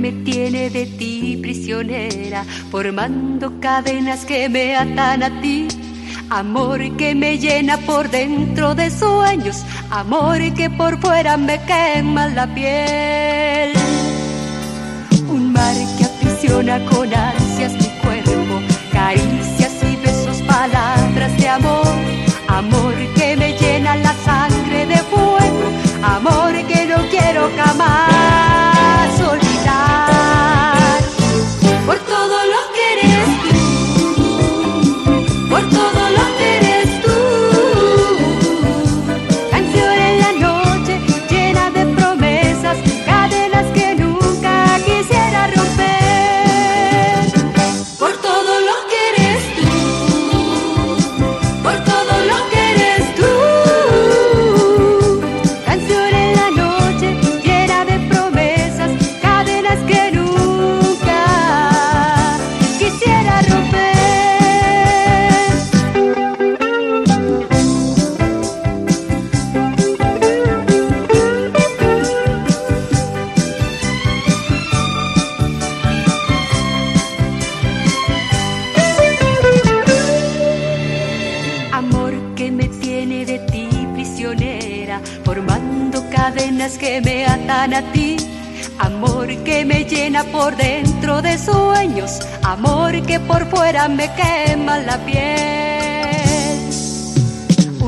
Me tiene de ti prisionera, formando cadenas que me atan a ti. Amor que me llena por dentro de sueños, amor que por fuera me quema la piel. Un mar que aprisiona con ansias mi cuerpo, caricias y besos, palabras de amor. Amor que me llena la sangre de fuego, amor que no quiero jamás cadenas que me atan a ti. Amor que me llena por dentro de sueños, amor que por fuera me quema la piel.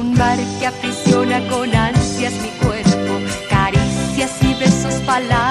Un mar que aprisiona con ansias mi cuerpo, caricias y besos, palabras